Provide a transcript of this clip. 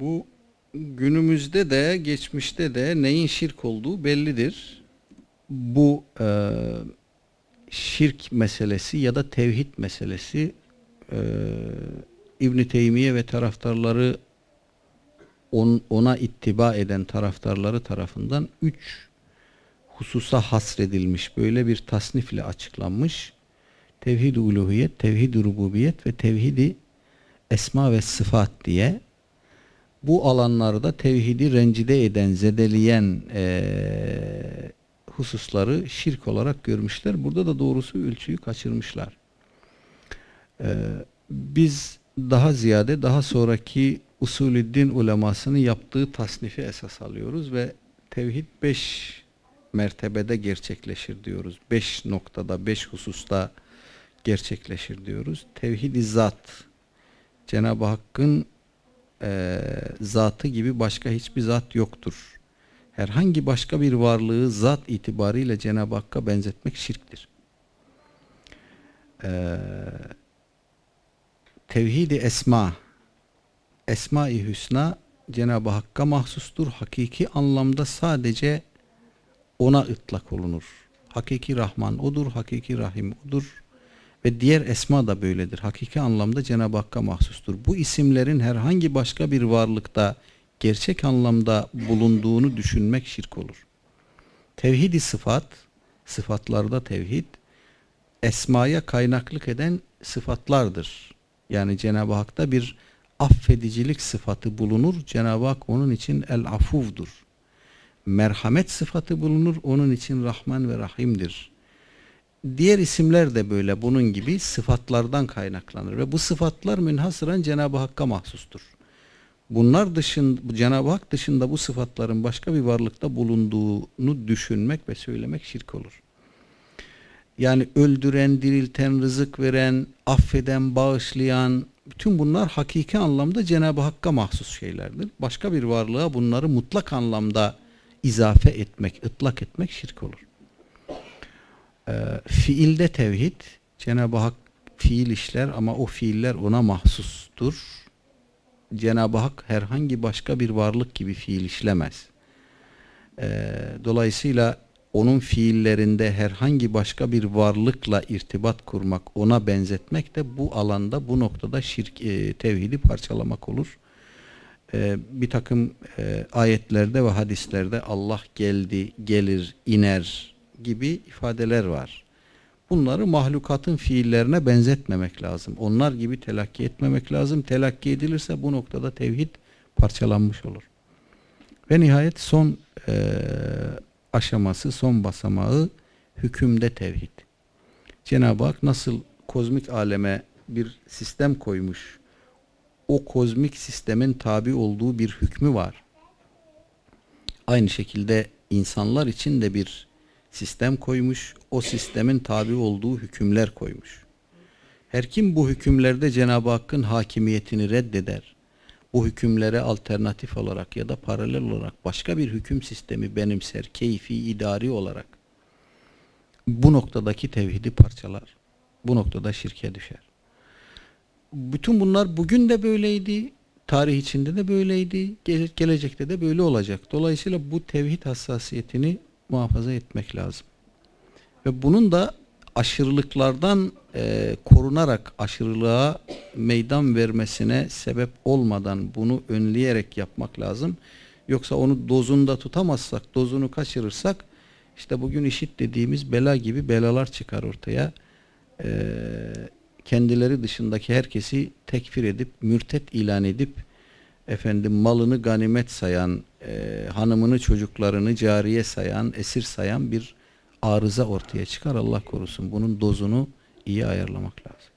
Bu günümüzde de geçmişte de neyin şirk olduğu bellidir. Bu e, şirk meselesi ya da tevhid meselesi e, İbn Teymiye ve taraftarları on, ona ittiba eden taraftarları tarafından üç hususa hasredilmiş. Böyle bir tasnifle açıklanmış. Tevhid-i uluhiyet, tevhid-i rububiyet ve tevhid-i esma ve sıfat diye bu alanlarda tevhidi rencide eden, zedeleyen e, hususları şirk olarak görmüşler. Burada da doğrusu ölçüyü kaçırmışlar. E, biz daha ziyade daha sonraki usulü din ulemasının yaptığı tasnifi esas alıyoruz ve tevhid beş mertebede gerçekleşir diyoruz. Beş noktada, beş hususta gerçekleşir diyoruz. Tevhid-i zat, Cenab-ı Hakk'ın e, zatı gibi başka hiçbir zat yoktur. Herhangi başka bir varlığı zat itibariyle Cenab-ı Hakk'a benzetmek şirktir. E, Tevhid-i esma, Esma-i Hüsna Cenab-ı Hakk'a mahsustur. Hakiki anlamda sadece ona ıtlak olunur. Hakiki Rahman odur, hakiki Rahim odur. Ve diğer esma da böyledir. Hakiki anlamda Cenab-ı Hakk'a mahsustur. Bu isimlerin herhangi başka bir varlıkta gerçek anlamda bulunduğunu düşünmek şirk olur. Tevhid-i sıfat, sıfatlarda tevhid, esmaya kaynaklık eden sıfatlardır. Yani Cenab-ı Hak'ta bir affedicilik sıfatı bulunur. Cenab-ı Hak onun için el-afuvdur. Merhamet sıfatı bulunur. Onun için Rahman ve Rahim'dir. Diğer isimler de böyle bunun gibi sıfatlardan kaynaklanır ve bu sıfatlar münhasıran Cenab-ı Hakk'a mahsustur. Bunlar dışında Cenab-ı Hak dışında bu sıfatların başka bir varlıkta bulunduğunu düşünmek ve söylemek şirk olur. Yani öldüren, dirilten, rızık veren, affeden, bağışlayan bütün bunlar hakiki anlamda Cenab-ı Hakk'a mahsus şeylerdir. Başka bir varlığa bunları mutlak anlamda izafe etmek, ıtlak etmek şirk olur. Ee, fiilde tevhid, Cenab-ı Hak fiil işler ama o fiiller ona mahsustur. Cenab-ı Hak herhangi başka bir varlık gibi fiil işlemez. Ee, dolayısıyla onun fiillerinde herhangi başka bir varlıkla irtibat kurmak, ona benzetmek de bu alanda, bu noktada şirk, e, tevhidi parçalamak olur. E, bir takım e, ayetlerde ve hadislerde Allah geldi, gelir, iner gibi ifadeler var. Bunları mahlukatın fiillerine benzetmemek lazım. Onlar gibi telakki etmemek lazım. Telakki edilirse bu noktada tevhid parçalanmış olur. Ve nihayet son e, aşaması, son basamağı hükümde tevhid. Cenab-ı Hak nasıl kozmik aleme bir sistem koymuş, o kozmik sistemin tabi olduğu bir hükmü var. Aynı şekilde insanlar için de bir sistem koymuş, o sistemin tabi olduğu hükümler koymuş. Her kim bu hükümlerde Cenab-ı Hakk'ın hakimiyetini reddeder, bu hükümlere alternatif olarak ya da paralel olarak başka bir hüküm sistemi benimser, keyfi, idari olarak bu noktadaki tevhidi parçalar. Bu noktada şirke düşer. Bütün bunlar bugün de böyleydi, tarih içinde de böyleydi, gelecekte de böyle olacak. Dolayısıyla bu tevhid hassasiyetini muhafaza etmek lazım. Ve bunun da aşırılıklardan e, korunarak aşırılığa meydan vermesine sebep olmadan bunu önleyerek yapmak lazım. Yoksa onu dozunda tutamazsak, dozunu kaçırırsak işte bugün işit dediğimiz bela gibi belalar çıkar ortaya. E, kendileri dışındaki herkesi tekfir edip, mürtet ilan edip efendim malını ganimet sayan, e, hanımını çocuklarını cariye sayan, esir sayan bir arıza ortaya çıkar Allah korusun. Bunun dozunu iyi ayarlamak lazım.